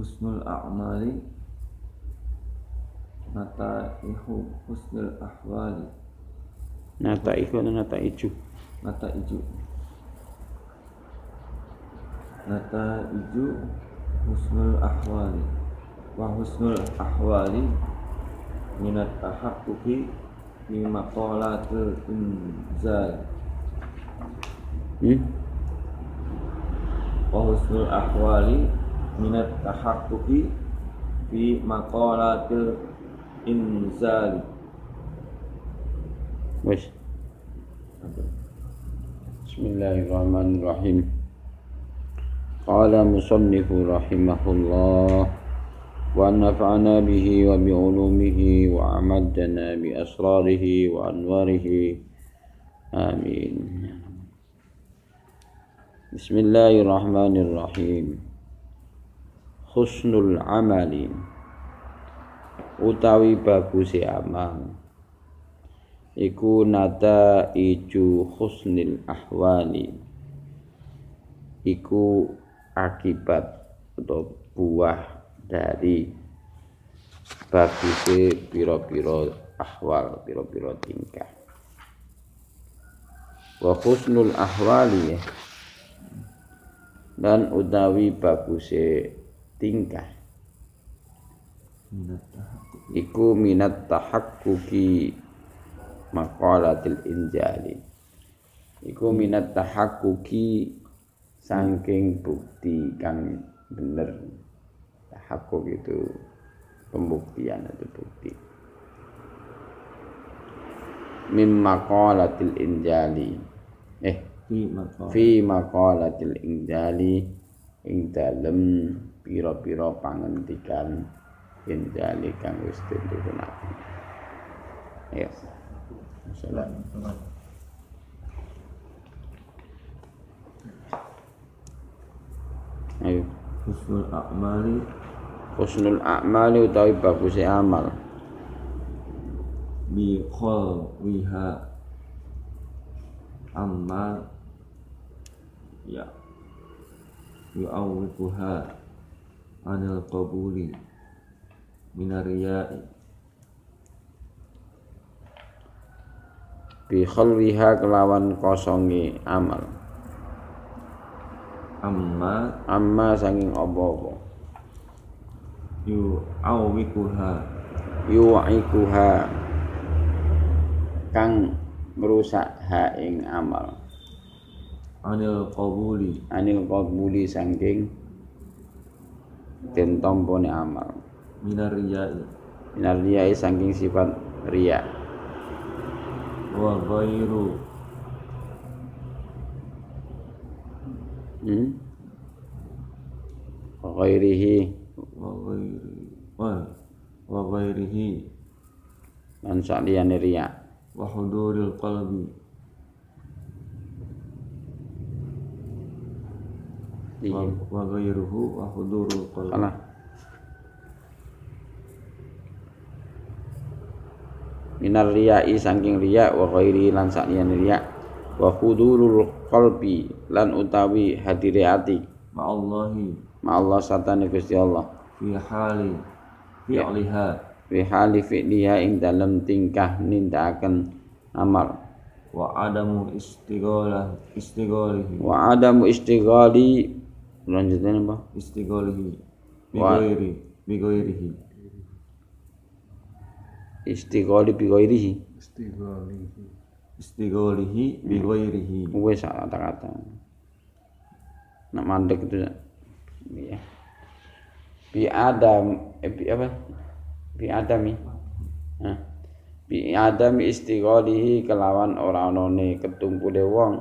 husnul a'mali nataihu husnul ahwali Nata iku atau nata iju? nata iju nata iju husnul ahwali wa husnul ahwali minat tahaqquqi fi maqalatil inzal Hmm? wa husnul ahwali minat tahaqquqi fi maqalatil inzal Wis. Bismillahirrahmanirrahim. Qala musannifu rahimahullah wa nafa'ana bihi wa bi ulumihi wa amadana bi asrarihi wa anwarihi. Amin. Bismillahirrahmanirrahim. Husnul amali. Utawi bagusi amal. Iku nada iju husnil ahwali. Iku akibat atau buah dari baguse piro-piro ahwal piro-piro tingkah. Wa husnul ahwali. Dan utawi baguse tingkah. Iku minat tahakkuki maqalatil injali. Iku minat tahakkuki saking bukti kang bener. Tahakkuk itu pembuktian atau bukti. Min maqalatil injali. Eh fi maqalatil injali ing dalem pira-pira pangandikan injali kang wis diturunaken ya Salam. Ayo. husnul a'mali Husnul a'mali utawi baguse amal. bi khalwiha amma ya yu'awwiquha anil qabuli minariya'i Bi khalwiha kelawan kosongi amal. amma Amma saking apa-apa. yu'awwiquha Yu'ikuha kang merusak ha ing amal. anil qabuli Anil qabuli saking den tampane amal. minariya'i Minar riyai saking sifat riya. wa ghairu Hmm? Ghairihi wa ghairi wa wa ghairihi lan saliyane riya. wa huduril qalbi wa, wa ghairuhu wa hudurul Salah. Minar riyai saking riya wa ghairi lan saliyane riya wa hudurul qalbi lan utawi hadire ati ma'allahi. Ma Allah satane Gusti Allah. Fi hali fi'liha fi hali fi'liha ing dalem tingkah nindakaken amal. Wa adamu istighalah istighalihi wa adamu istighali lanjutane apa istighalihi bi Wa- ghairi bi ghairihi istighali bi ghairihi istighalihi bi ghairihi wis kata-kata. Nak mandek itu ya bi adam eh, bi apa? Bi adami Hah? bi adami istighalihi kelawan ora onone ketumpule wong.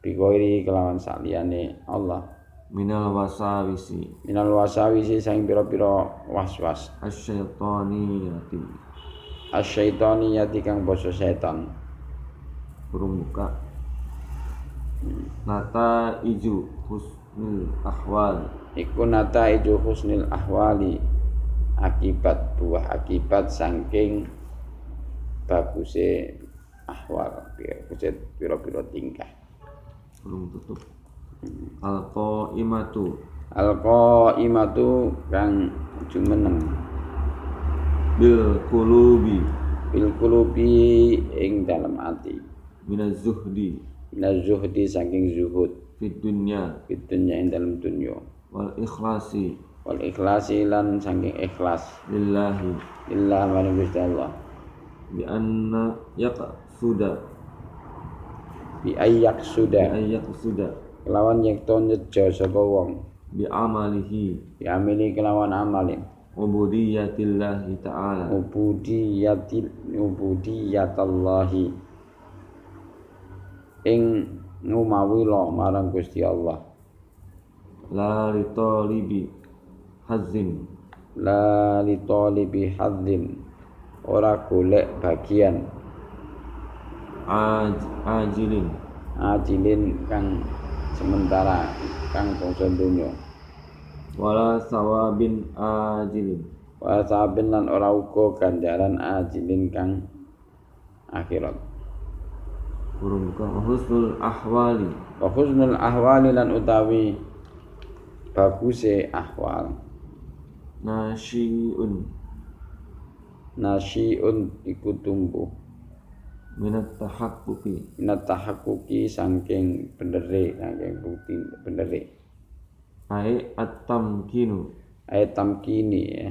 Bi kelawan saliyane Allah minal wasawisi. Minal wasawisi sang pira-pira waswas. Asyaitaniyati asyaitoniyati kang basa setan. Burung buka nata iju husnul ahwal iku nata ijo husnil ahwali. Akibat buah akibat saking baguse ahwal. Pira-pira tingkah. Belum tutup al qaimatu Al-qaimatu kang jumeneng. Bil qulubi bil qulubi ing dalam ati. Minaz zuhdi minaz zuhdi saking zuhud. Fid dunya. Fid dunya ing dalam dunya. Wal ikhlasi wal ikhlasi lan saking ikhlas. Lillahi. Lillah maring Gusti Allah bi anna yaqsuda. Bi ayyak bi sudah ayyaqsuda kelawan yekto nyejo sapa wong? Bi amalihi. Yamini kelawan amalin ubudiyatillahi ta'ala. Ubudiyatil Ubudiyatallahi Ing ngumawila marang Gusti Allah. La li talibi hazin La li talibi Ora golek bagian. Aj ajilin. Ajilin kang sementara Kang bangsa dunya wala sawabin ajilin. Wa sabin lan ora uga ganjaran ajilin kang akhirat. Burung buka husnul ahwali. Wa husnul ahwali lan utawi baguse ahwal. Nasyiun. Nasiun iku tumbuh minat tahakkuki minat tahakkuki saking bendere saking bukti bendere ai at-tamkinu. Ayat tamkini ya.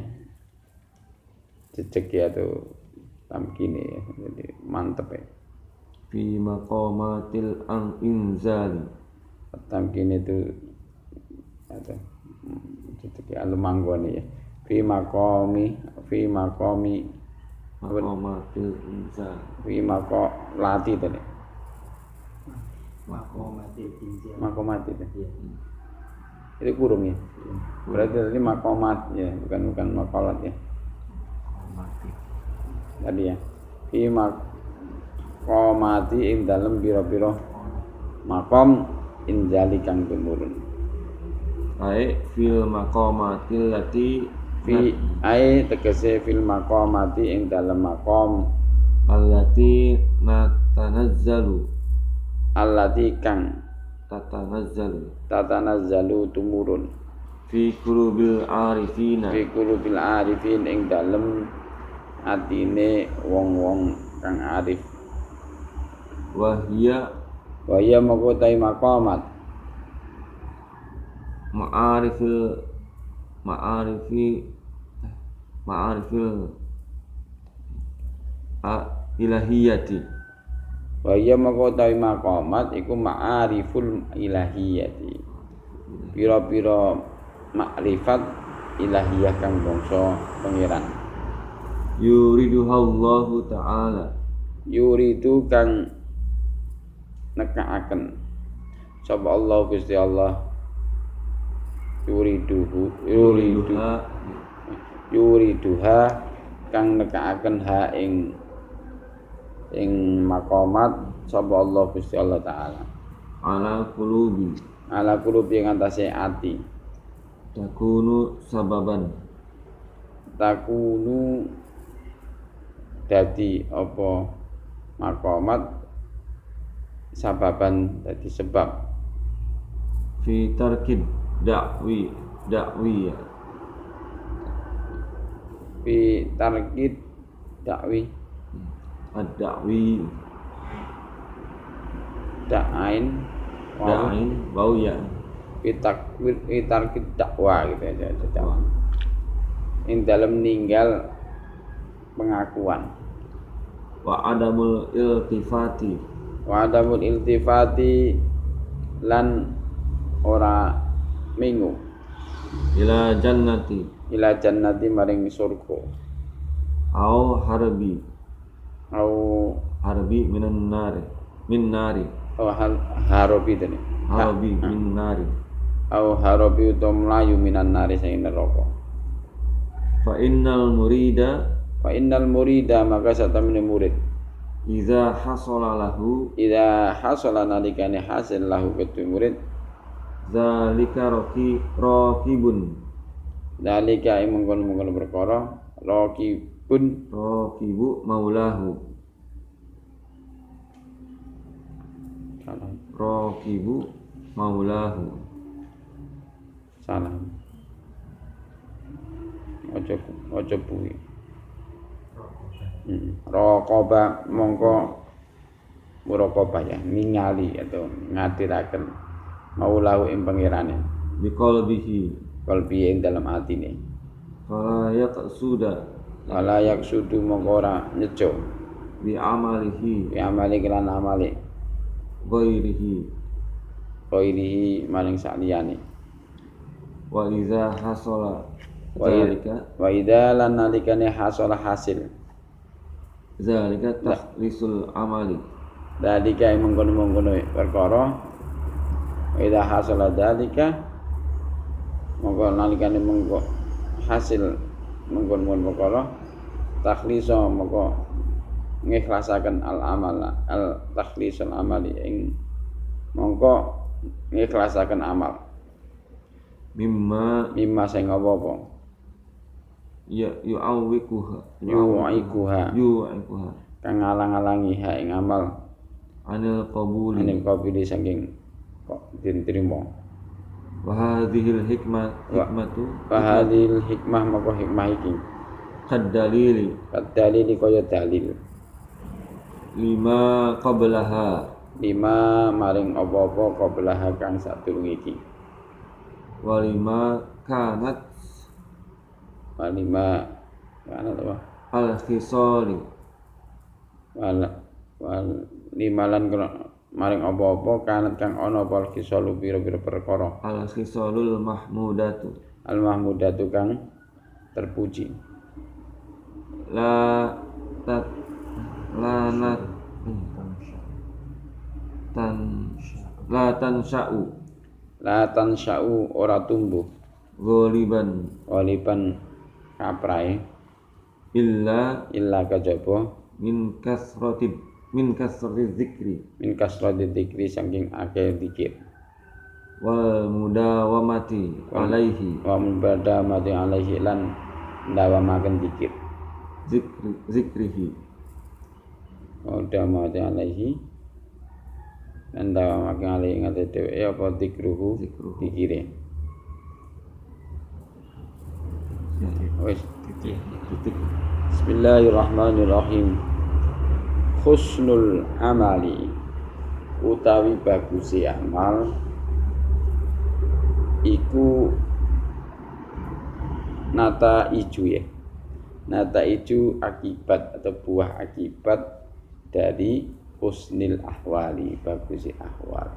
Cecek ya tuh tamkini ya. Jadi mantep ya. Fi maqamatil ang inzali tamkini itu ada cecek ya lumanggon ya. Fi makomi fi makomi maqamatil inzali fi mako lati tadi Makomati injil. makomati tadi Iya. itu kurung ya? Berarti tadi makomat ya? Bukan bukan makolat ya? Mati. Tadi ya? Fi makomati ing dalem pira-pira makom injali kang tumurun. Ai fil maqamatil lati fi ai tegese fil makomati ing dalem makom allati natanazzalu. Allati kang tatanazzalu. tatanazzalu tumurun. Fi qulubil arifina. Fi qulubil arifin ing dalem atine wong-wong kang arif. Wa hiya wa ya moko tai makomat ma'arifil ma'arifi ma'arifil a ilahiyati. Wa ya moko tai makomat iku ma'ariful ilahiyati. Pira-pira makrifat ilahiyah kang bangsa pangeran. Yuriduhallahu ta'ala. Yuridu kang nekaaken sapa Allah Gusti Allah yuriduhu yuridu yuriduha. Yuriduha kang nekaaken ha ing ing makomat sapa Allah Gusti Allah taala. Ala qulubi. Ala kulubi ing atase ati. Takunu sababan. Takunu dadi apa? Makomat sababan dadi sebab. Fi tarkid da'wi da'wi fi tarkid dakwi ad-da'wi da'ain wa da'in bau ya. Fi takwir fi tarkid dakwa gitu aja dakwa ing dalam ninggal pengakuan. Wa adamul iltifati. Wa adamul iltifati lan ora mingu ila jannati. Ila jannati maring surga. Au harbi. Au harbi minan nari. Min nari. au hal harobi tadi. Harbi min nari. Au harobi utawa mlayu minan nari sing neraka. Fa innal murida. Fa innal murida maka satamene murid. Idza hasala lahu. Ida hasala nalikane hasil lahu ketu murid zalika raqi raqibun dalika ing mengkono-mengkono perkara raqibun raqibu maulahu. Rakibu maulahu. Salah ojo ojo bui. Hmm. Raqaba mongko muraqabah ya ningali atau ngatiraken maulahu ing pangerane? Biqalbihi. Kalbi ing dalam atine. Fala yaqsuda wala yaksudu mongko ora nyejo bi amalihi. Ya amali kelan amali. Ghairihi. Koirihi maring sakliyane wa idza hasala zalika. wa idza lan nalikane hasala hasil. Zalika takhlisul amali. Dalika mengkono-mengkono perkara wa idza hasala dalika mongko nalikane mengko hasil mengkono-mengkono perkara takhlisa mongko ngikhlasaken al amal al takhlisul amali ing mongko ngikhlasaken amal. Mimma mimma sing apa-apa. Ya yu'awwikuha yu'ikuha yu'awwikuha kang ngalang-alangi ha ing amal. Anil qabuli. Anil qabili saking kok diterima? Wa hadhil hikmah hikmatu wa hadhil hikmah maka hikmah iki. Qad dalili. Kadalil kaya dalil. Lima qablaha. Lima maring apa-apa qablah kang sadurung iki. Wa lima kanat. Wa lima ana apa? Al khisali wal wal lima lan kena- maring apa-apa kanat kang ana apa kisalu pira-pira perkara. Al khisalul mahmudatu. Al mahmudatu kang terpuji. La tat la nat tan la tansha'u. La tansya'u ora tumbuh. Ghaliban. Waliban kaprae illa illa kajaba. min kasrati min kasrati dzikri. Min kasrati dzikri saking akeh zikir wal mudawamati alaihi. wa mubada mati alaihi lan ndawamaken zikir zikri zikrihi wa mati alaihi lan ndawamaken alaihi ngate dheweke apa? Zikruhu Zikruhu. zikire wis. Titik Bismillahirrahmanirrahim Husnul amali utawi bagusi amal iku nata iju ya. Nata iju akibat atau buah akibat dari husnil ahwali bagusi ahwal.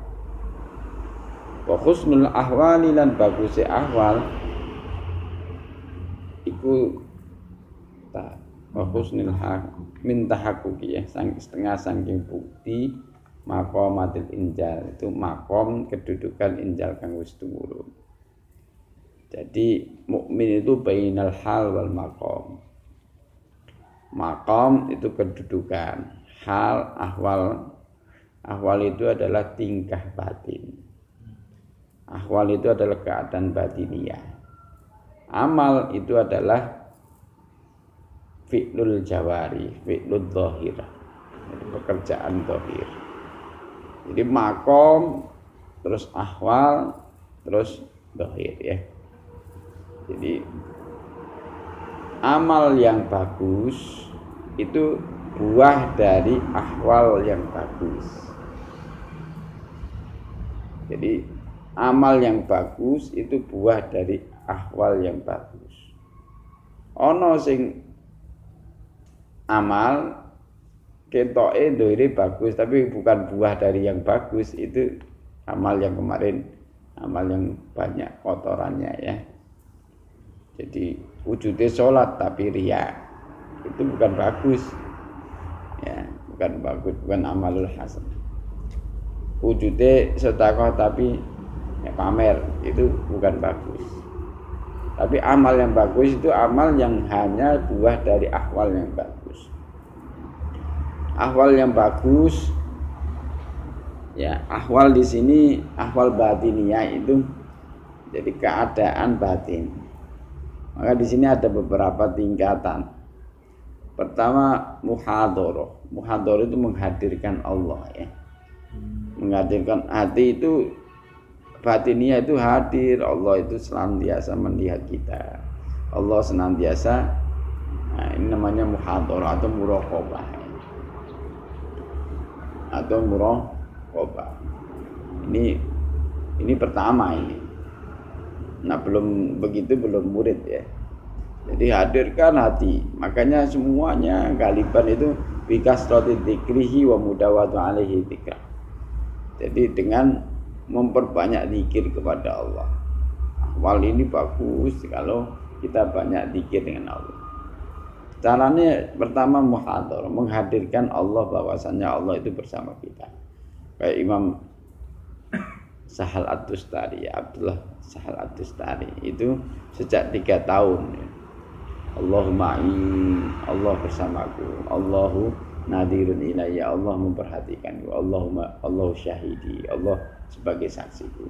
Wa husnul ahwali lan bagusi ahwal iku ta wa husnul hak min tahakkuki ya. Setengah saking bukti maqamatil injal. Itu makom kedudukan injal kang wis turun jadi mukmin itu bainal hal wal makom. Makom itu kedudukan. Hal ahwal. Ahwal itu adalah tingkah batin. Ahwal itu adalah keadaan batiniah. Amal itu adalah fi'lul jawari, fi'lul dhahir. Jadi pekerjaan dhahir. Jadi makom, terus ahwal, terus dhahir ya. Jadi amal yang bagus itu buah dari ahwal yang bagus. Jadi amal yang bagus itu buah dari ahwal yang bagus. Ono sing amal ketoke doi bagus tapi bukan buah dari yang bagus itu amal yang kemarin amal yang banyak kotorannya ya. Jadi wujudnya sholat tapi ria itu bukan bagus. Ya bukan bagus bukan amalul hasan wujudnya sedekah tapi ya, pamer itu bukan bagus. Tapi amal yang bagus itu amal yang hanya buah dari ahwal yang bagus. Ahwal yang bagus ya, ahwal di sini ahwal batiniyah itu jadi keadaan batin. Maka di sini ada beberapa tingkatan. Pertama muhadoroh. Muhadoroh itu menghadirkan Allah ya. menghadirkan hati itu batinnya itu hadir Allah itu senantiasa melihat kita Allah senantiasa nah, ini namanya muhadharah atau muraqabah atau muraqabah ini ini pertama ini. Nah belum begitu belum murid ya. Jadi hadirkan hati. Makanya semuanya galiban itu bikas roti dikrihi wa mudawatu alaihi tikra jadi dengan memperbanyak zikir kepada Allah. Awal ini bagus kalau kita banyak zikir dengan Allah caranya pertama muhadhar menghadirkan Allah bahwasannya Allah itu bersama kita. Kayak Imam Sahal At-Tustari Abdullah Sahal At-Tustari. Itu sejak tiga tahun ya. Allahumma Allah bersamaku Allahu nadirun ilayya Allah memperhatikanku Allahumma Allah syahidi Allah sebagai saksiku.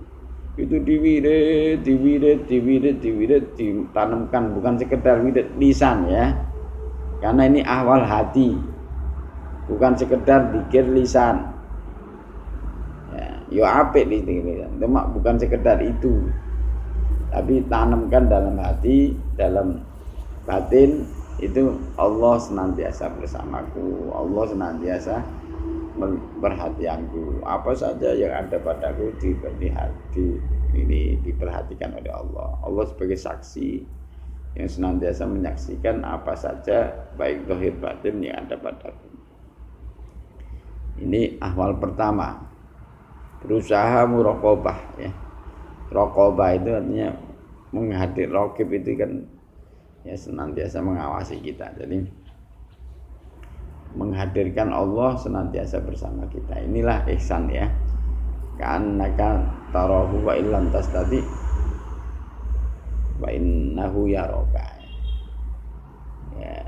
Itu diwirid diwirid diwirid diwirid ditanamkan bukan sekedar wirid lisan ya karena ini awal hati bukan sekedar dikir lisan. Yo apik nih cuma bukan sekedar itu. Tapi tanamkan dalam hati dalam batin itu Allah senantiasa bersamaku. Allah senantiasa perhatianku apa saja yang ada padaku diperhati ini diperhatikan oleh Allah. Allah sebagai saksi yang senantiasa menyaksikan apa saja baik dohir batin yang ada padaku ini ahwal pertama. Berusaha murokobah ya. Rokobah itu artinya menghadir rokib itu kan ya senantiasa mengawasi kita. Jadi menghadirkan Allah senantiasa bersama kita. Inilah ihsan ya. Karena tarahu wa illam tadi wa innahu yaroka ya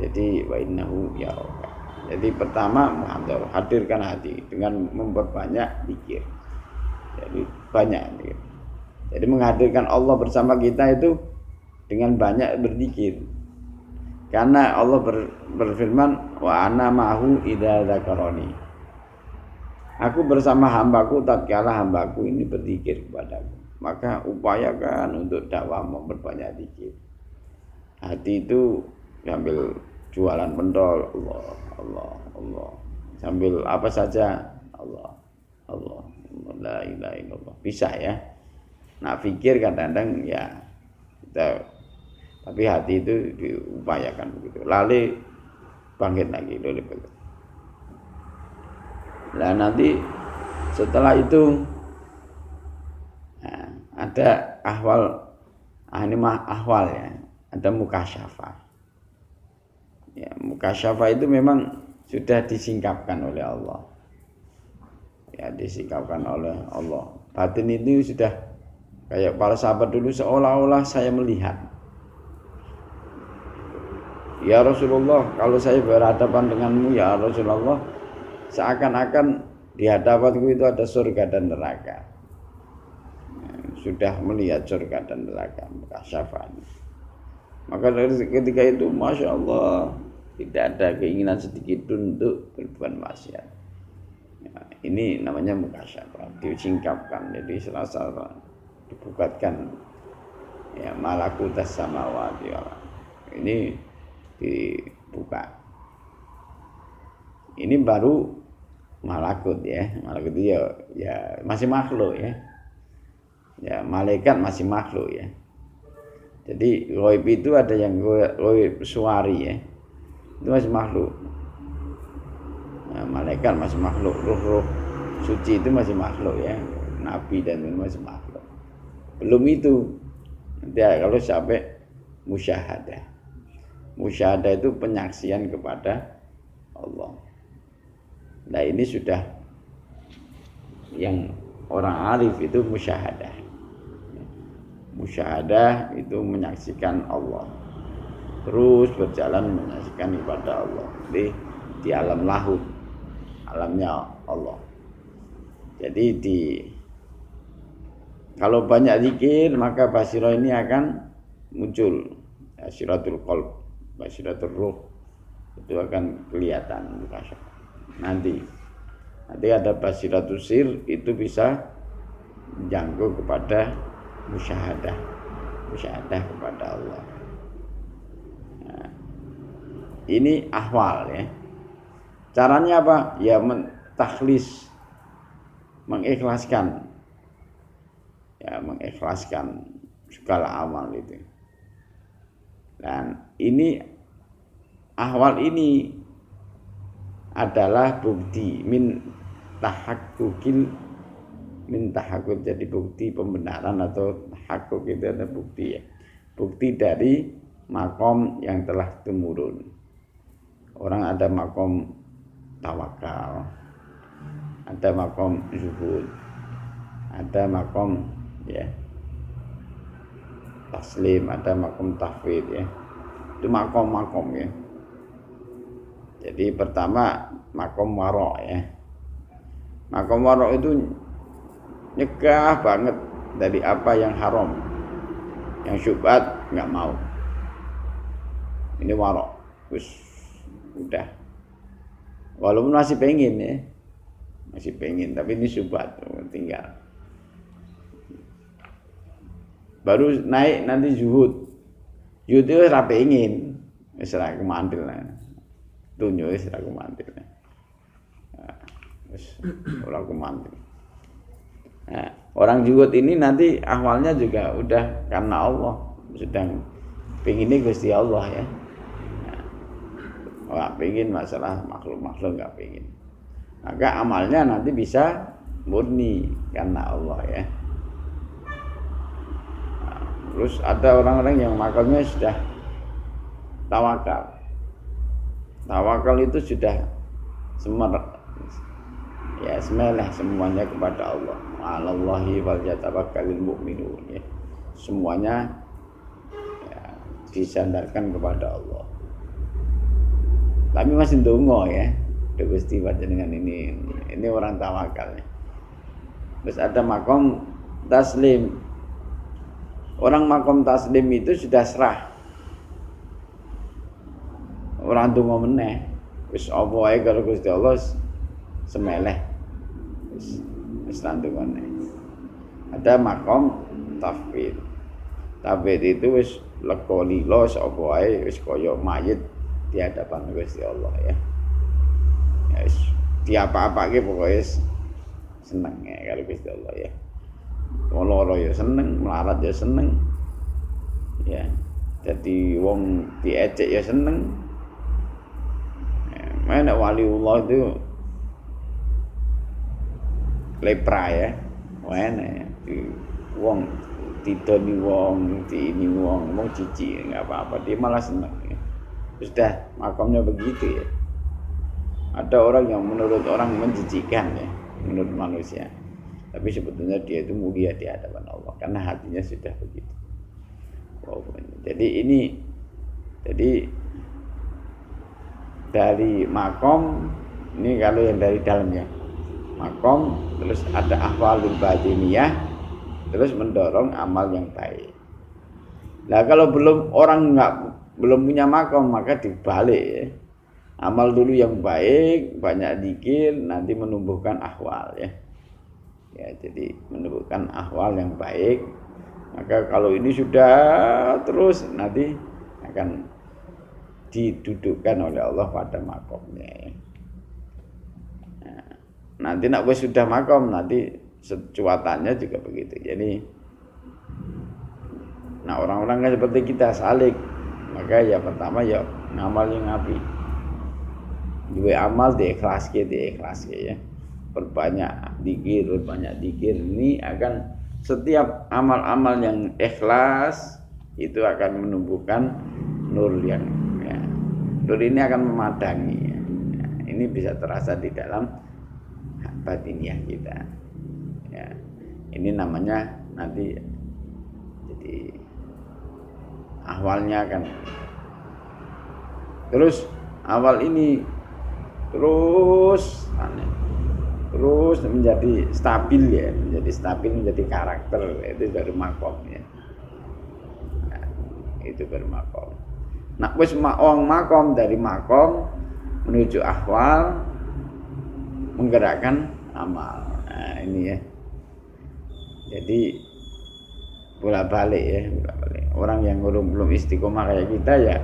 jadi wa innahu yaroka jadi pertama mengatur hadirkan hati dengan memperbanyak pikir. Jadi banyak pikir. Jadi menghadirkan Allah bersama kita itu dengan banyak berzikir. Karena Allah ber, berfirman wa ana mahu idza dzakaroni. Aku bersama hambaku tatkala hambaku ini berzikir kepadaku. Maka upayakan untuk dakwah memperbanyak zikir. Hati itu diambil jualan pentol. Allah Allah Allah. Sambil apa saja. Allah Allah. La ilaha illallah. Bisa ya. Nah pikir kadang-kadang ya kita tapi hati itu diupayakan begitu. Lalu bangkit lagi dulu begitu nah nanti setelah itu ada ahwal ah, ini mah ahwal ya ada mukasyafah Ya, mukasyafa itu memang sudah disingkapkan oleh Allah. Ya, disingkapkan oleh Allah. Batin itu sudah kayak para sahabat dulu seolah-olah saya melihat. Ya Rasulullah, kalau saya berhadapan denganmu ya Rasulullah, seakan-akan di hadapanku itu ada surga dan neraka. Sudah melihat surga dan neraka, mukasyafa. Maka dari ketika itu Masya Allah Tidak ada keinginan sedikit pun untuk berbuat maksiat. Ya, Ini namanya mukasyafah Disingkapkan Jadi selasa dibukatkan ya malakutas samawati Ini dibuka. Ini baru malakut ya. Malakut itu ya, ya masih makhluk ya ya malaikat masih makhluk ya jadi goib itu ada yang goib suari ya. Itu masih makhluk. Nah, malaikat masih makhluk, ruh-ruh suci itu masih makhluk ya. Nabi dan masih makhluk. Belum itu. Nanti kalau sampai musyahadah. Musyahadah itu penyaksian kepada Allah. Nah ini sudah yang orang arif itu musyahadah musyahadah itu menyaksikan Allah. Terus berjalan menyaksikan kepada Allah. Di di alam lahut alamnya Allah. Jadi di kalau banyak zikir maka basiro ini akan muncul. Basiratul qalb basiratul ruh. Itu akan kelihatan nanti nanti ada basiratus sir itu bisa menjangkau kepada musyahadah musyahadah kepada Allah. Nah, ini ahwal ya. Caranya apa? Ya mentakhlis mengikhlaskan. Ya mengikhlaskan segala amal itu. Dan ini ahwal ini adalah bukti min tahakkukil min tahakkuk jadi bukti pembenaran atau tahakkuk itu ada bukti ya. Bukti dari makom yang telah temurun orang ada makom tawakal ada makom zuhud ada makom ya taslim ada makom tahfid ya. Itu makom-makom ya. Jadi pertama makom warok ya. Makom warok itu nyegah banget dari apa yang haram. Yang syubhat nggak mau. Ini warok. Terus udah. Walaupun masih pengen ya. Masih pengen tapi ini syubhat tinggal. Baru naik nanti zuhud. Zuhud itu ora pengen. Wis ora kemandil tunjuk wis ora kemandil wis ora kemandil nah, orang zuhud ini nanti awalnya juga udah karena Allah. Sedang pengennya Gusti Allah ya. Nah, pengen masalah makhluk-makhluk nggak pengen maka amalnya nanti bisa murni karena Allah ya. Terus ada orang-orang yang makamnya sudah tawakal. Tawakal itu sudah semer ya semelah semuanya kepada Allah. Alallahi wal yatawakkalul mu'minun ya. Semuanya ya, disandarkan kepada Allah. Tapi masih dongo ya. Gusti baca dengan ini. Ini orang tawakal. Ya. Terus ada makom taslim orang makom taslim itu sudah serah orang tunggu meneh wis apa wae kalau Gusti Allah semeleh wis ada makom tafwid. Tafwid itu wis lego lilo sapa wae wis kaya mayit di hadapan Gusti Allah ya. Ya wis diapa-apake pokoknya seneng ya kalau Gusti Allah ya. Loro ya seneng melarat ya seneng. Ya jadi wong diecek ya seneng. Ya, mana waliullah itu lepra ya di wong ditoni wong di ini wong wong cici nggak apa-apa. Dia malah seneng ya. sudah makamnya begitu ya. Ada orang yang menurut orang menjijikan ya menurut manusia. Tapi sebetulnya dia itu mulia di hadapan Allah karena hatinya sudah begitu. Jadi ini jadi dari makom ini kalau yang dari dalamnya makom terus ada ahwalul batiniyah terus mendorong amal yang baik. Nah kalau belum orang nggak belum punya makom maka dibalik ya. Amal dulu yang baik, banyak dikir, nanti menumbuhkan ahwal ya ya jadi menunjukkan ahwal yang baik maka kalau ini sudah terus nanti akan didudukkan oleh Allah pada makomnya nah, nanti nak wes sudah makom nanti secuatannya juga begitu. Jadi nah orang-orang kan seperti kita salik. Maka ya pertama ya ngamal yang ngapi juga amal di ikhlas di ikhlas ya. Perbanyak dikir, perbanyak dikir. Ini akan setiap amal-amal yang ikhlas itu akan menumbuhkan nur yang ya, nur ini akan memadangi. Ya, ini bisa terasa di dalam batiniah kita. Ya. Ini namanya nanti jadi awalnya kan. Terus awal ini terus terus menjadi stabil ya menjadi stabil menjadi karakter. Itu baru makom ya. Nah, itu baru makom. Nah wis wong makom dari makom menuju ahwal menggerakkan amal. Nah, ini ya. Jadi bolak balik ya, bolak balik. Orang yang belum belum istiqomah kayak kita ya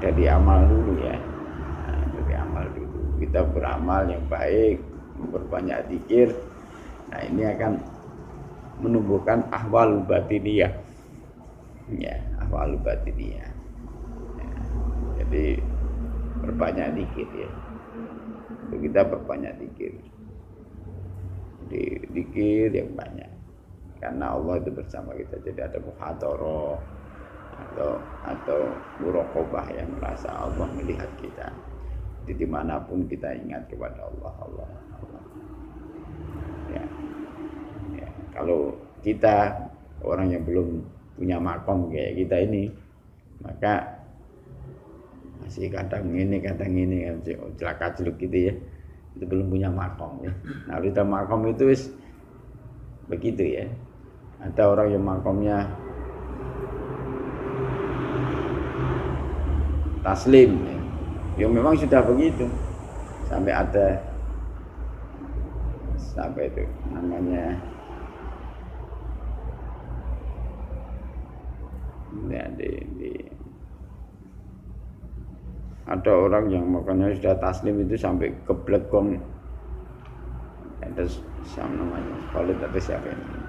dari amal dulu ya. Nah, amal dulu. Kita beramal yang baik, berbanyak zikir. Nah, ini akan menumbuhkan ahwal batiniyah. Ya, ahwal batiniyah. Ya, jadi berbanyak dikit ya. Kita berbanyak dikir. Di dikir yang banyak. Karena Allah itu bersama kita. Jadi ada muhadharah atau atau muraqabah yang merasa Allah melihat kita. Di di mana pun kita ingat kepada Allah, Allah, Allah. Ya. ya. Kalau kita orang yang belum punya makom kayak kita ini, maka masih kadang ini kadang ini celaka celuk gitu ya itu belum punya makom ya. Nah kita makom itu wis begitu ya. Ada orang yang makomnya taslim ya. ya memang sudah begitu. Sampai ada sampai itu namanya ya, di, di, ada orang yang makanya sudah taslim itu sampai ke blekong ada siapa namanya? Khalid atau siapa ini?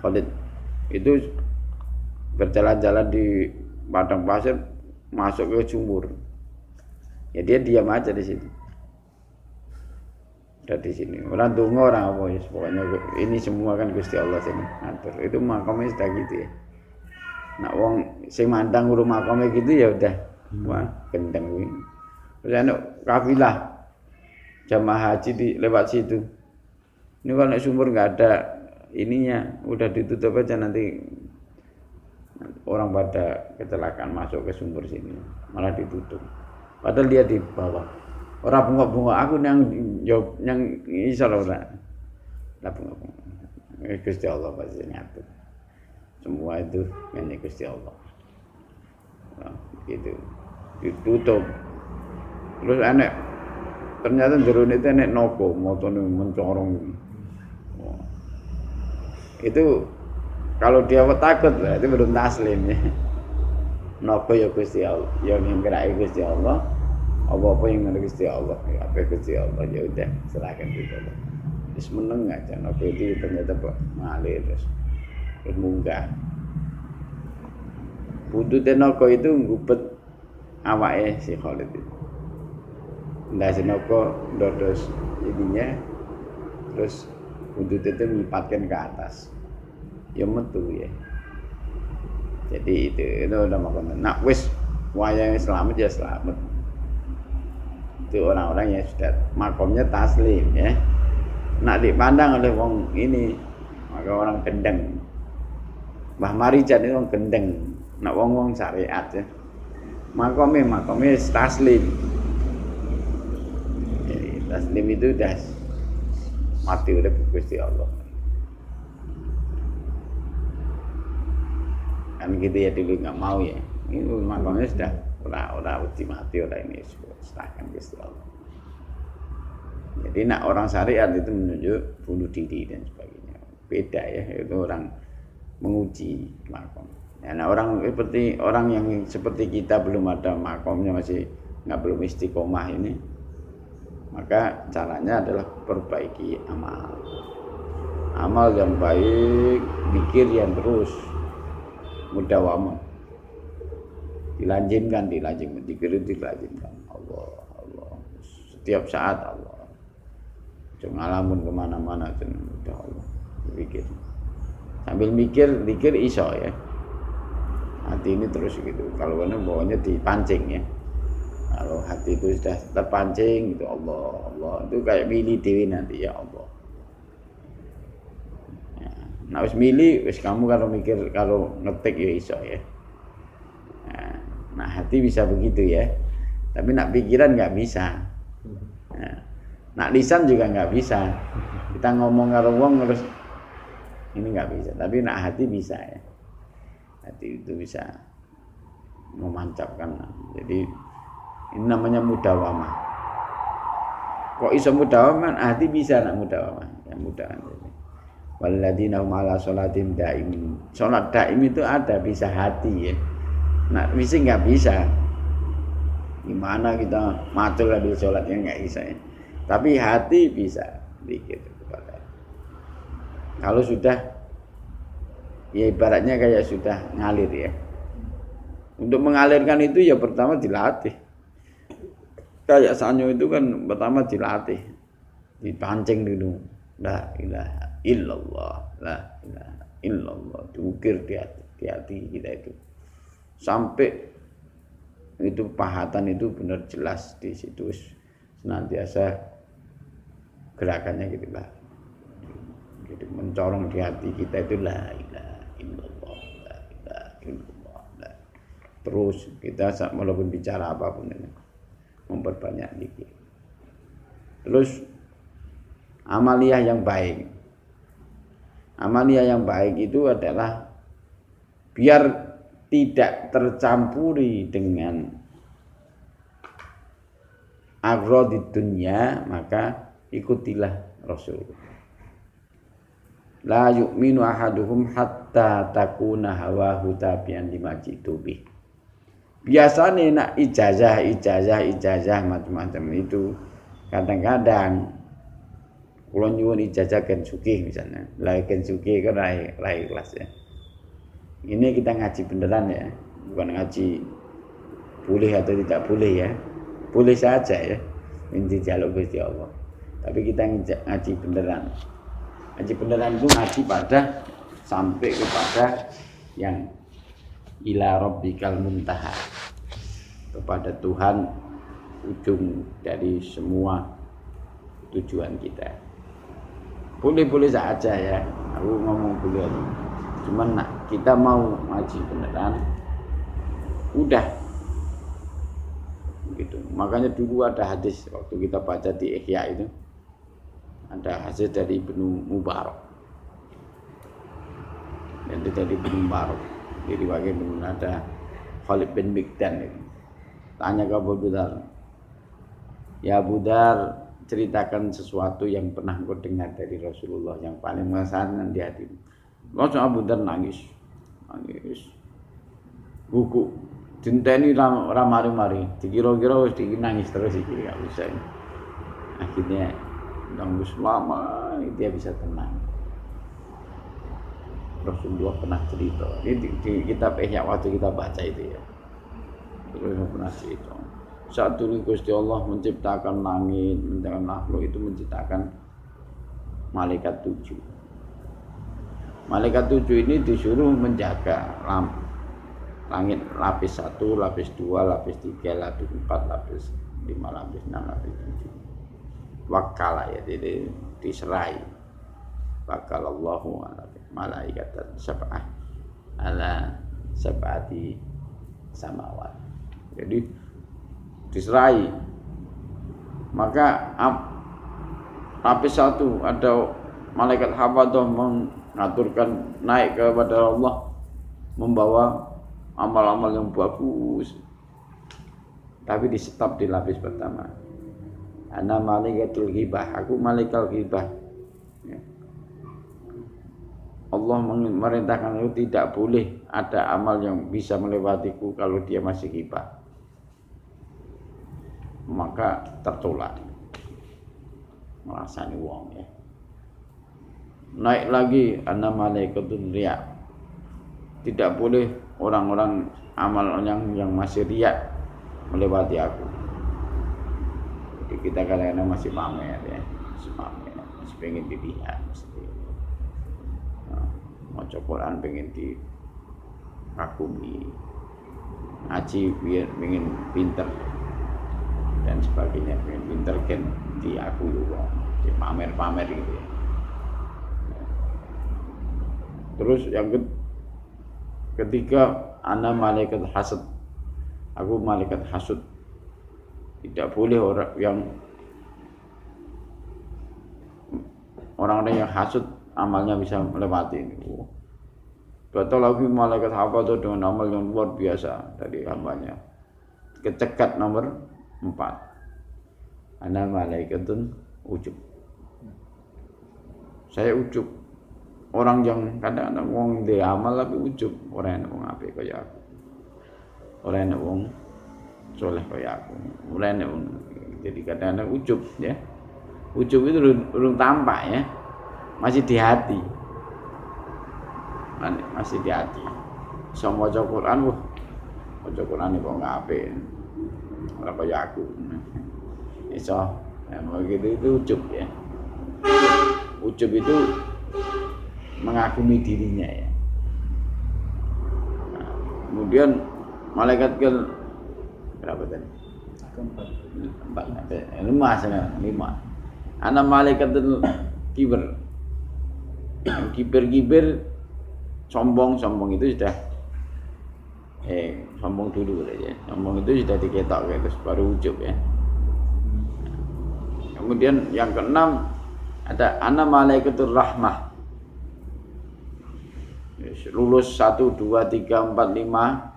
Khalid. Itu berjalan-jalan di padang pasir masuk ke sumur. Ya dia diam aja di situ. Di sini. Orang tunggu orang apa ya pokoknya. Ini semua kan Gusti Allah sini ngatur. Itu makamnya sudah gitu ya. Nak wong sing mandang rumah makamnya gitu ya udah wah. Gendeng ini terus anu kafilah. Jamaah haji di lewat situ. Ini kalau sumur nggak ada ininya udah ditutup aja nanti orang pada kecelakaan masuk ke sumur sini malah ditutup. Padahal dia di bawah. Orang bunga-bunga aku yang jawab yang insya Allah lah bunga-bunga Gusti Allah pasti ngatur semua itu hanya Gusti Allah. Nah, gitu ditutup. Terus enek ternyata jerun itu enek nopo motone mencorong. Itu kalau dia takut berarti belum taslim ya. Nopo ya Gusti Allah yang gerak Gusti Allah. Apa-apa yang ada Gusti Allah ya apa Gusti Allah ya udah serahkan Allah terus meneng aja nopo itu ternyata mengalir terus terus munggah buntutnya noko itu ngupet awake si Khalid itu. Ndak noko dodos ininya terus buntut itu ngipatkan ke atas. Ya metu ya. Jadi itu itu udah makan. Nak wis wayang selamat ya selamat. Itu orang-orang yang sudah makomnya taslim ya. Nak dipandang oleh wong ini maka orang gendeng. Mbah Marijan itu orang gendeng. Nak wong wong syariat ya makomnya makomnya taslim. Jadi taslim itu udah mati udah Gusti Allah. Kan gitu ya dulu nggak mau ya. Ini makomnya sudah udah udah uji mati udah ini serahkan Gusti Allah. Jadi nak orang syariat itu menunjuk bunuh diri dan sebagainya. Beda ya itu orang menguji makom ya, nah orang seperti orang yang seperti kita belum ada makomnya masih nggak belum istiqomah ini maka caranya adalah perbaiki amal. Amal yang baik pikir yang terus mudawamah. Dilanjinkan dilanjinkan dikir dilanjinkan Allah Allah. Setiap saat Allah. Jangan ngalamun ke mana-mana udah Allah pikir. Sambil mikir mikir iso ya hati ini terus gitu. Kalau mana bawahnya dipancing ya. Kalau hati itu sudah terpancing itu Allah Allah. Itu kayak milih dewi nanti ya Allah. Ya. nah wis milih wis kamu kalau mikir kalau ngetik ya iso ya. Nah, nah hati bisa begitu ya. Tapi nak pikiran nggak bisa. Nah, nak lisan juga nggak bisa. Kita ngomong karo wong terus ini nggak bisa. Tapi nak hati bisa ya hati itu bisa memancapkan jadi ini namanya mudawamah kok iso mudawaman hati bisa nak mudawaman ya mudah Walladzina hum ala sholatim daimin. Sholat daim itu ada bisa hati ya. Nah, fisik nggak bisa. Gimana kita matul di sholat yang nggak bisa ya. Tapi hati bisa dikit kepada. Kalau sudah ya ibaratnya kayak sudah ngalir ya. Untuk mengalirkan itu ya pertama dilatih. Kayak sanyo itu kan pertama dilatih. Dipancing dulu. La ilaha illallah la ilaha illallah diukir di hati, di hati kita itu sampai itu pahatan itu benar jelas di situ senantiasa gerakannya gitu lah gitu mencorong di hati kita itu la ilaha illallah la ilaha illallah la. terus kita walaupun bicara apa pun ini memperbanyak dikit terus amalia yang baik Amalia yang baik itu adalah biar tidak tercampuri dengan agro di dunia maka ikutilah Rasul. La yu'minu ahaduhum hatta takuna hawahu tabian lima bih. Biasanya nak ijazah, ijazah, ijazah macam-macam itu kadang-kadang Kulon nyuwun ijazah Ken Suki misalnya. Lah Ken Suki kan rai rai kelas ya. Ini kita ngaji beneran ya, bukan ngaji boleh atau tidak boleh ya. Boleh saja ya. Inti jaluk Gusti Allah. Tapi kita ngaji beneran. Ngaji beneran itu ngaji pada sampai kepada yang ila rabbikal muntaha. Kepada Tuhan ujung dari semua tujuan kita. Boleh-boleh saja ya. Aku ngomong boleh cuman nak kita mau ngaji beneran udah. Gitu. Makanya dulu ada hadis waktu kita baca di Ihya itu ada hadis dari Ibnu Mubarak. Dan itu dari Ibnu Mubarak. Jadi bagaimana ada Khalid bin Mikdan tanya ke Abu Budar ya Budar ceritakan sesuatu yang pernah kau dengar dari Rasulullah yang paling mengesankan di hati. Langsung Abu Dhar nangis, nangis, cinta ini ramari-mari, dikira-kira harus nangis terus iki nggak bisa. Akhirnya nangis lama dia bisa tenang. Rasulullah pernah cerita, ini di, di kitab waktu kita baca itu ya. Rasulullah pernah cerita saat dulu Gusti Allah menciptakan langit, menciptakan makhluk itu menciptakan malaikat tujuh. Malaikat tujuh ini disuruh menjaga lam, langit lapis satu, lapis dua, lapis tiga, lapis empat, lapis lima, lapis enam, lapis tujuh. Wakala ya, jadi diserai. Wakal Allahu malaikat sab'ah ala sab'ati samawat. Jadi diserai maka lapis satu ada malaikat hafadah mengaturkan naik kepada Allah membawa amal-amal yang bagus tapi di stop di lapis pertama ana malaikatul ghibah. Aku malaikat ghibah. Ya. Allah memerintahkan itu tidak boleh ada amal yang bisa melewatiku kalau dia masih ghibah. Maka tertolak. Merasani wong ya. Naik lagi anna malaikatun riya. Tidak boleh orang-orang amal yang yang masih riak melewati aku jadi kita kadang-kadang masih pamer ya masih pamer masih pengen dilihat mesti nah, mau Quran pengen di kagumi ngaji biar pengen pinter dan sebagainya pengen pinter kan diakui wong di pamer-pamer gitu ya. Terus yang ketiga ana malaikat hasad. Aku malaikat hasud. Tidak boleh orang yang orang-orang yang hasud amalnya bisa melewati ini. Betul lagi malaikat hafal dengan amal yang luar biasa dari hambanya. Kecekat nomor empat. Ana malaikatun ujub saya ujub orang yang kadang-kadang wong di amal tapi ujub orang yang wong apik kaya aku. Orang yang wong soleh kaya aku. Wong jadi kadang-kadang ujub ya. Ujub itu belum, belum tampak ya. Masih di hati. Masih di hati. Sama maca Quran wah. Maca Quran kok nggak apik. Ora kaya aku. Iso ya begitu itu ujub ya. Ujub itu mengagumi dirinya ya. Nah, kemudian malaikat ke berapa tadi empat empat lima sekarang lima. Anak malaikat kiber kiber. Kiber sombong sombong itu sudah eh sombong dulu ya. Sombong itu sudah diketok ya, terus baru ujub ya. Kemudian yang keenam ada anak malaikatul rahmah. Lulus satu dua tiga empat lima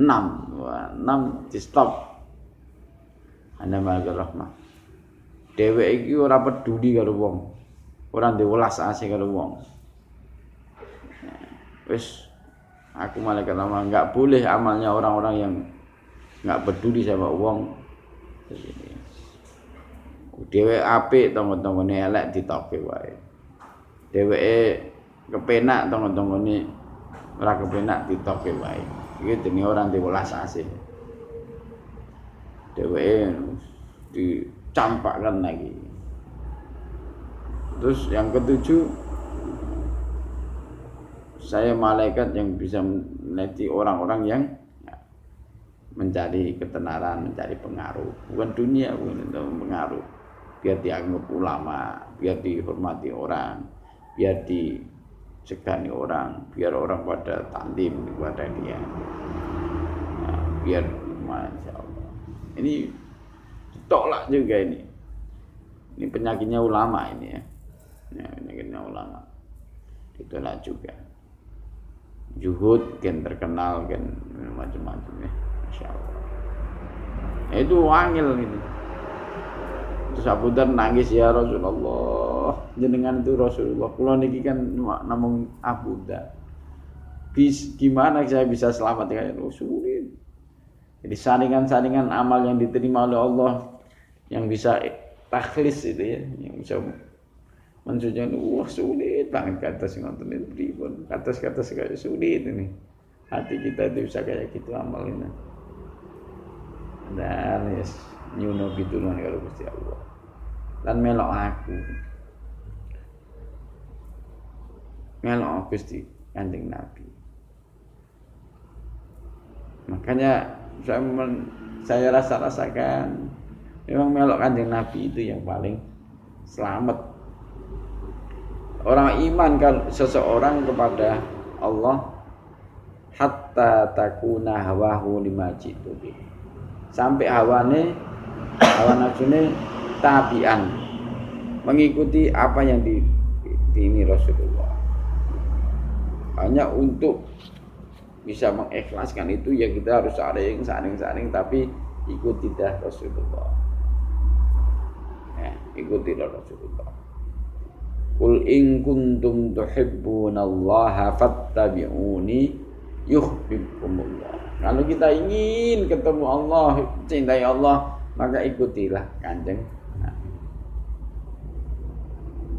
enam. Enam di stop. Anak malaikatul rahmah dewe iki ora peduli kalau wong. Ora welas asih kalau wong. Wis aku malaikat lama nggak boleh amalnya orang-orang yang nggak peduli sama uang dewe apik tonggo-tonggone elek ditoke wae. Dheweke kepenak tonggo-tonggone ora kepenak ditoke wae iki dene orang diwelas asih. Dheweke dicampakkan lagi terus yang ketujuh saya malaikat yang bisa meneliti orang-orang yang mencari ketenaran, mencari pengaruh, bukan dunia, bukan pengaruh. Biar dianggap ulama, biar dihormati orang, biar disegani orang, biar orang pada tandim kepada dia. Nah, biar masya Allah. Ini tolak juga ini. Ini penyakitnya ulama ini ya. ya penyakitnya ulama. Itulah juga juhud kan terkenal kan macam-macam ya Masya Allah nah, itu wangil ini terus Abu Dhar nangis ya Rasulullah. Jenengan itu Rasulullah. Kalau niki kan namun Abu Dhar bis gimana saya bisa selamat itu sulit jadi saringan-saringan amal yang diterima oleh Allah yang bisa takhlis itu ya yang bisa mensucikan wah sulit banget kata sing nonton itu pripun? Kata-kata sekali sulit ini. Hati kita itu bisa kayak gitu amal ini. Dan yes. Nyuno pitulungan kalau Gusti Allah dan melok aku. Melok Gusti kanjeng Nabi. Makanya saya men, saya rasa rasakan memang melok kanjeng Nabi itu yang paling selamat. Orang iman kan seseorang kepada Allah hatta takuna hawahu lima jitu sampai hawane hawa nafsune tabian. Mengikuti apa yang di, di ini Rasulullah. Hanya untuk bisa mengikhlaskan itu ya kita harus saling saling saling tapi ikuti dah Rasulullah. Ya, ikuti Rasulullah. Qul in kuntum tuhibbunallaha fattabi'uni yuhibbukumullah. Kalau kita ingin ketemu Allah, cintai Allah, maka ikutilah kanjeng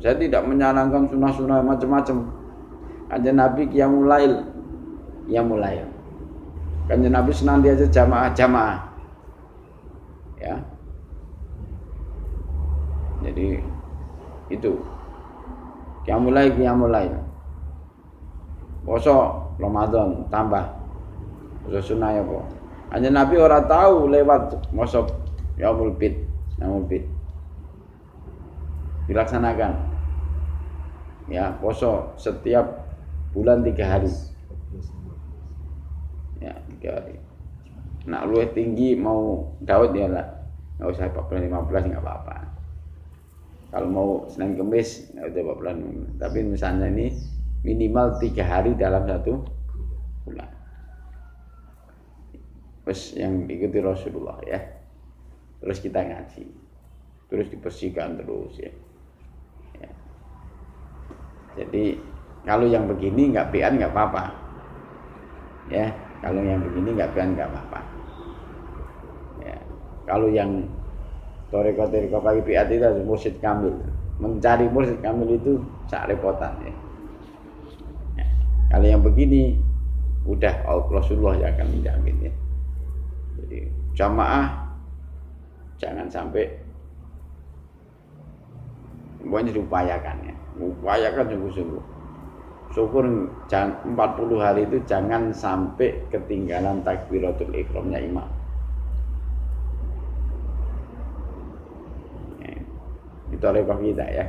Saya tidak menyarankan sunnah-sunnah macam-macam. Kanjeng Nabi qiyamul lail, qiyamul lail. Kanjeng Nabi senantiasa jamaah-jamaah. Ya. Jadi itu Qiyamul lail qiyamul lail. Poso Ramadan tambah. Poso sunah ya kok. Hanya Nabi ora tahu lewat mosok Yaumul Bid, Yaumul Bid. Dilaksanakan. Ya, poso setiap bulan tiga hari. Ya, tiga hari. Nak luwih tinggi mau Daud ya lah. Enggak usah 14 15 enggak apa-apa kalau mau Senin Kemis ya udah bulan tapi misalnya ini minimal tiga hari dalam satu bulan terus yang diikuti Rasulullah ya terus kita ngaji terus dibersihkan terus ya. Jadi kalau yang begini nggak pian nggak apa-apa. Ya, kalau yang begini nggak pian nggak apa-apa. Ya. Kalau yang toreko-toreko pagi piat itu harus kamil. Mencari mursyid kamil itu sak repotan ya. ya. Kalau yang begini udah Rasulullah yang akan menjamin ya. Jadi jamaah jangan sampai pokoknya diupayakan ya upayakan sungguh-sungguh. Syukur jangan 40 hari itu jangan sampai ketinggalan takbiratul ikhramnya imam. Ya, itu rekor kita ya.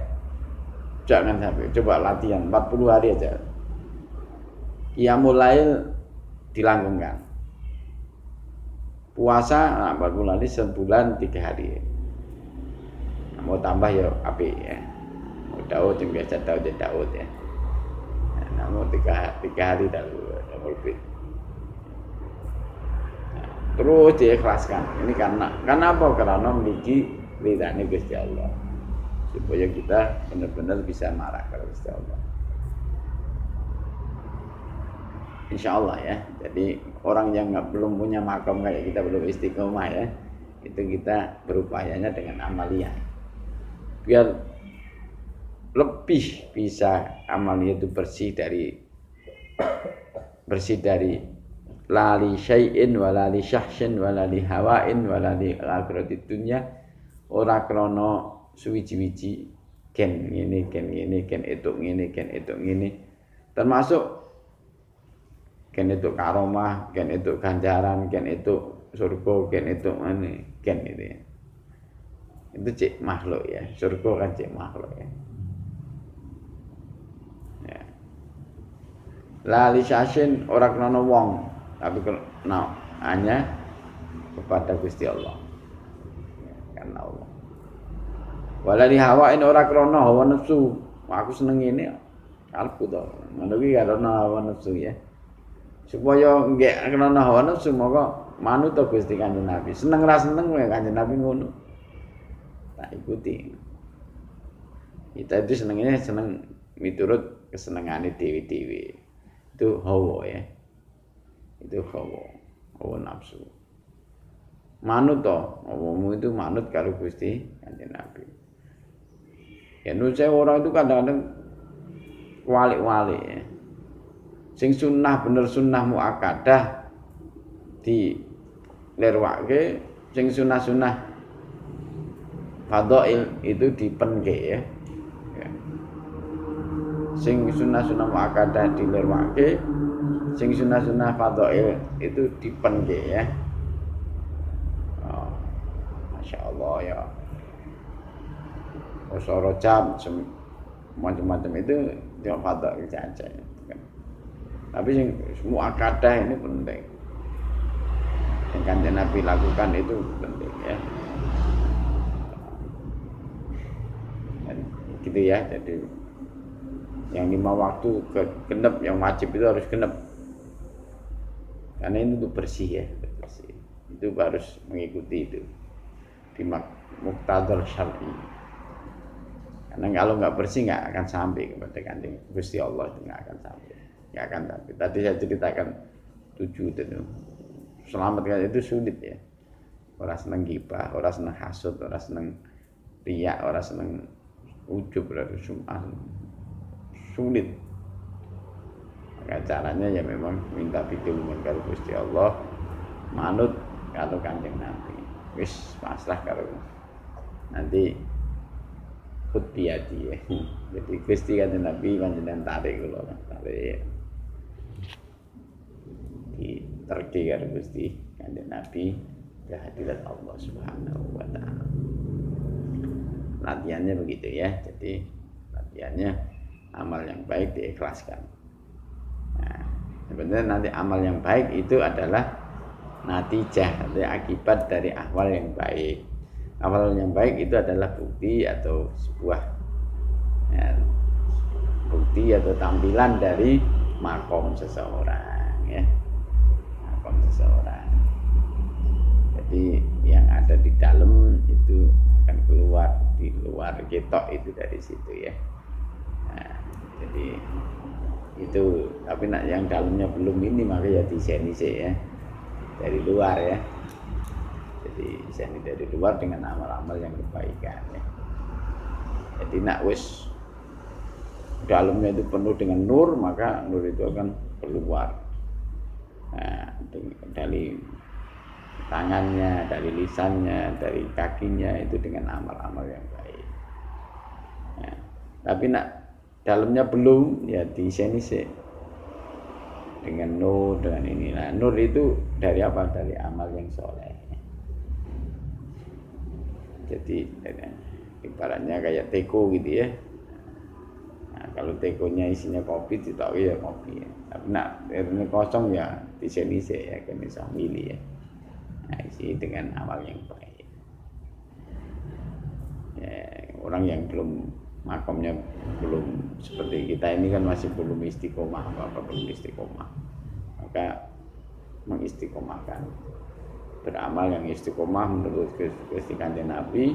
Jangan sampai coba latihan 40 hari aja. Ia mulai dilanggengkan. Puasa nah, 40 hari sebulan tiga hari. Mau tambah ya api ya Daud yang biasa Daud ya Daud ya. Nah, mau tiga, tiga hari dahulu lebih nah, terus diikhlaskan. Ini karena karena apa? Karena memiliki ridhani Gusti Allah. Supaya kita benar-benar bisa marah kepada Gusti Allah. Insya Allah ya. Jadi orang yang nggak belum punya makam kayak kita belum istiqomah ya, itu kita berupayanya dengan amalia. Biar lebih bisa amalia itu bersih dari bersih dari lali syai'in walali syahsyin walali hawain walali akhirati dunya ora krono suwiji-wiji ken ini ken ini ken itu ini ken itu ini termasuk ken itu karomah, ken itu ganjaran, ken itu surga, ken itu ini, ken itu ya. Itu cek makhluk ya, surga kan cek makhluk ya. Lali syasin orang krono wong, tapi no, hanya kepada Gusti Allah. Ya, karena Allah. Walali hawain orang krono hawa nafsu. Aku seneng ini, kalbu to. Ngono kuwi karena hawa nafsu ya supaya nggak kena hawa nafsu maka manut to Gusti Kanjeng Nabi. Seneng ra seneng wae Kanjeng Nabi ngono. Tak ikuti. Kita itu senengnya seneng miturut kesenengane dewi-dewi. Itu hawa ya. Itu hawa, hawa nafsu. Manut to, awamu itu manut karo Gusti Kanjeng Nabi. Ya nu saya orang itu kadang-kadang walik-walik ya sing sunnah bener sunnah muakadah di lerwake sing sunnah-sunnah fadail itu dipenke ya. ya. Sing sunnah-sunnah muakadah di lerwake sing sunnah-sunnah fadail itu dipenke ya. Oh, Masya Allah ya. Usara jam macam-macam itu dia fadail saja. Ya. Tapi semua akadah ini penting. Yang kan Nabi lakukan itu penting ya. Dan gitu ya. Jadi yang lima waktu ke genep yang wajib itu harus genep. Karena ini untuk bersih ya, bersih. Itu harus mengikuti itu di muktadar syar'i. Karena kalau nggak bersih nggak akan sampai kepada kanjeng Gusti Allah itu nggak akan sampai nggak akan tapi tadi saya ceritakan tujuh itu selamatkan itu sulit ya orang seneng gibah orang seneng hasut orang seneng riak orang seneng ujub orang sum'ah sulit maka caranya ya memang minta pitulungan kalau Gusti Allah manut kalau kanjeng Nabi wis pasrah kalau nanti khutbiyati ya jadi Gusti kanjeng Nabi panjenengan tarik kula tarik diterke karo Gusti Kanjeng Nabi kehadirat Allah Subhanahu wa taala. Latihannya begitu ya. Jadi latihannya amal yang baik diikhlaskan. Nah, sebenarnya nanti amal yang baik itu adalah natijah atau akibat dari awal yang baik. Awal yang baik itu adalah bukti atau sebuah ya, bukti atau tampilan dari makom seseorang ya makom seseorang jadi yang ada di dalam itu akan keluar di luar ketok itu dari situ ya jadi itu tapi nak yang dalamnya belum ini maka ya diseni ya. Dari luar ya. Jadi diseni dari luar dengan amal-amal yang kebaikan ya. Jadi nak wis dalamnya itu penuh dengan nur maka nur itu akan keluar. Nah, dari tangannya, dari lisannya, dari kakinya itu dengan amal-amal yang baik. Nah, tapi nak dalamnya belum ya di sini sih dengan nur dengan ini. Nah, nur itu dari apa? Dari amal yang soleh. Jadi ibaratnya kayak teko gitu ya. Nah, kalau tekonya isinya kopi, tidak ya kopi. Ya. Tapi nak ini kosong ya di sini sih ya bisa milih ya nah, isi dengan amal yang baik ya, orang yang belum makamnya belum seperti kita. Ini kan masih belum istiqomah apa, apa belum istiqomah. Maka mengistiqomahkan. Beramal yang istiqomah menurut kestikannya Nabi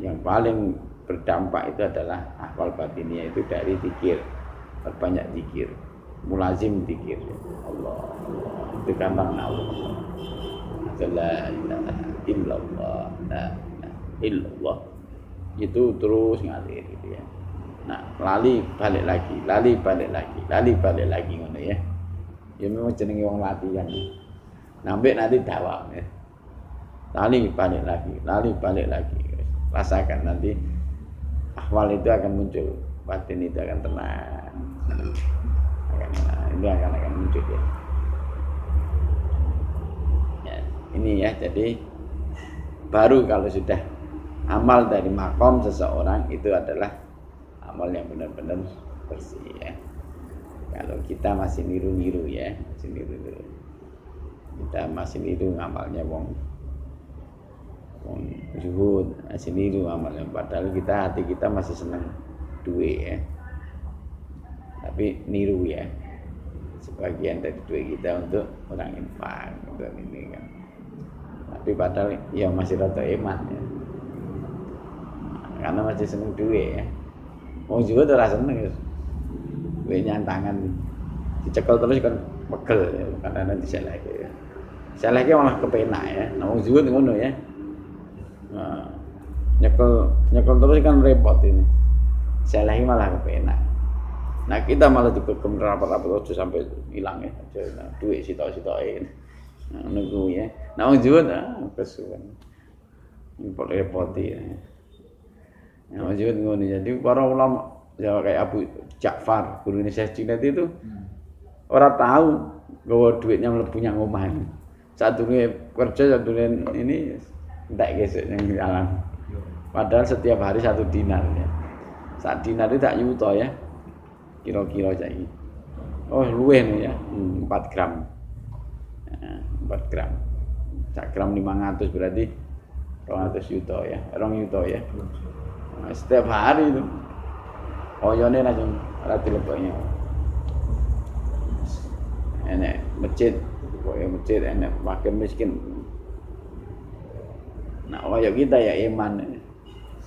yang paling berdampak itu adalah akwal batinnya itu dari zikir. Berbanyak zikir. Mulazim zikir. Allah, Allah. Itu gampang Allah la ilaha illallah la illallah itu terus ngalir gitu ya. Nah lali balik lagi lali balik lagi lali balik lagi ngono ya. Ya memang jenenge wong latihan nambah nanti dawam ya. Lali balik lagi lali balik lagi. Rasakan nanti ahwal itu akan muncul batin itu akan tenang. Akan, nah, itu akan akan muncul ya ini ya jadi baru kalau sudah amal dari makom seseorang itu adalah amal yang benar-benar bersih ya. Kalau kita masih niru-niru ya masih niru-niru. Kita masih niru ngamalnya wong wong zuhud masih niru amalnya. Padahal kita hati kita masih senang duit ya. Tapi niru ya sebagian dari duit kita untuk orang infak untuk ini kan. Tapi padahal ya masih rata iman ya. Karena masih seneng duit ya. Mau juga tuh rasa seneng ya. Duitnya tangan dicekel terus kan pegel ya karena nanti saya lagi ya. Saya lagi malah kepenak ya. Nah mau juga ngono ya. Nah, nyekel nyekel terus kan repot ini. Saya lagi malah kepenak. Nah kita malah dikekem rapat-rapat aja sampai hilang ya. Aja nah, duit sitok-sitok ini. Nah, nunggu ya. Nah wong Jawa ah kesuwen. Impor repoti ya nah wong Jawa ngono. Jadi para ulama ya kayak Abu Ja'far guru ini Syekh Junaid itu hmm. orang tahu bahwa duitnya melepuhnya ngomah ini. Saat dulu kerja saat dulu ini tidak gesek yang di alam padahal setiap hari satu dinar ya. Saat dinar itu tak yuto ya. Kira-kira jadi oh luwe nih ya 4 gram. 4 gram. Sak gram 500 berarti 200 juta ya. Rong juta ya. nah, setiap hari itu. Oyone langsung rati leboknya enek masjid pokoknya masjid enek makin miskin. Nah oyo kita ya iman.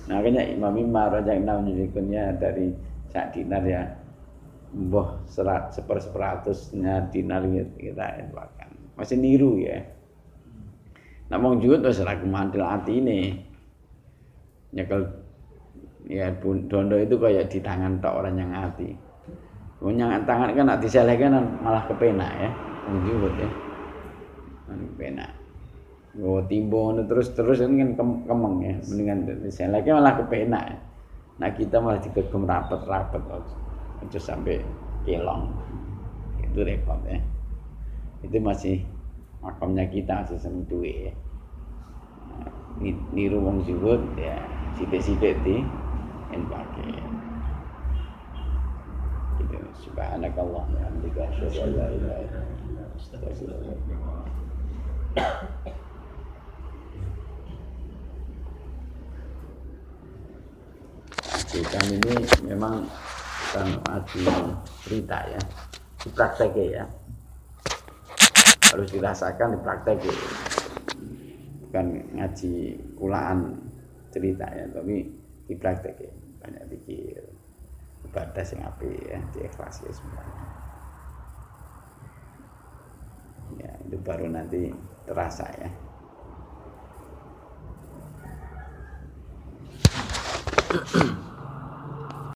Nah makanya Imam Imam Raja Inam menyebutnya dari sak dinar ya. Mbah serat seper seperatusnya dinar kita infakkan masih niru ya. Nak mau juut wis ora kemantil ini. Nyekel ya dondo itu kayak di tangan tok orang yang hati punya tangan kan nak diselehkan malah kepenak ya. Wong juut ya. Kepenak. Oh, timbo terus terus ini kan kemeng ya. Mendingan diselehkan malah kepenak nah kita malah digegem rapet-rapet aja. Sampai kelong. Itu repot ya. Itu masih makamnya kita masih duit ya. Niru wong zuhud ya sithik-sithik di infake gitu. Subhanakallah wa bihamdika asyhadu an la ilaha kita ini memang bukan ngaji cerita ya. Dipraktek ya. Harus dirasakan dipraktek bukan ngaji kulaan cerita ya tapi dipraktek ya banyak pikir. Ibadah sing api ya diikhlas ya semuanya ya itu baru nanti terasa ya